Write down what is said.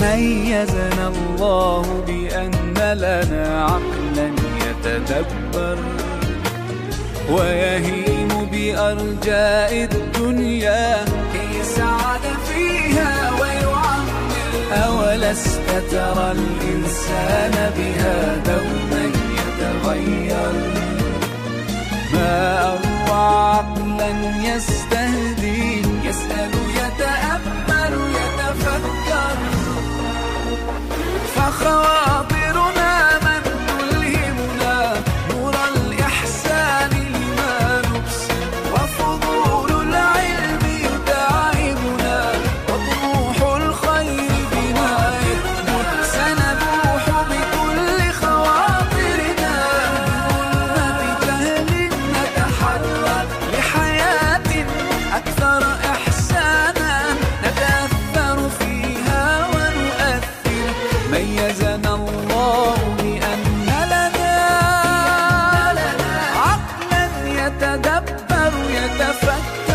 ميزنا الله بأن لنا عقلا يتدبر ويهيم بأرجاء الدنيا. كي يسعد فيها ويعمر. أولست ترى الإنسان أخوات النار يتفكر.